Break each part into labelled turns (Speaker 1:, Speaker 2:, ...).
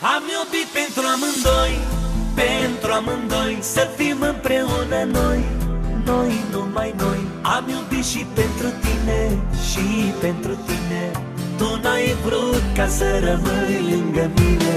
Speaker 1: Am iubit pentru amândoi, pentru amândoi Să fim împreună noi, noi, numai noi. Am iubit și pentru tine, și pentru tine. Tu n-ai vrut ca să rămâi lângă mine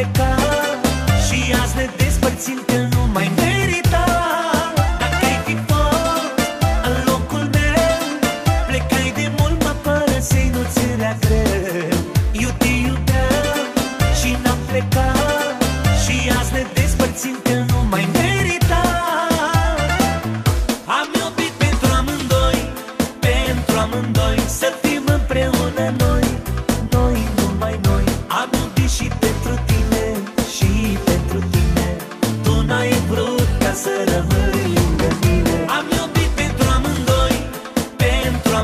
Speaker 2: pleca Și azi ne despărțim că nu mai merg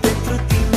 Speaker 2: pentru tine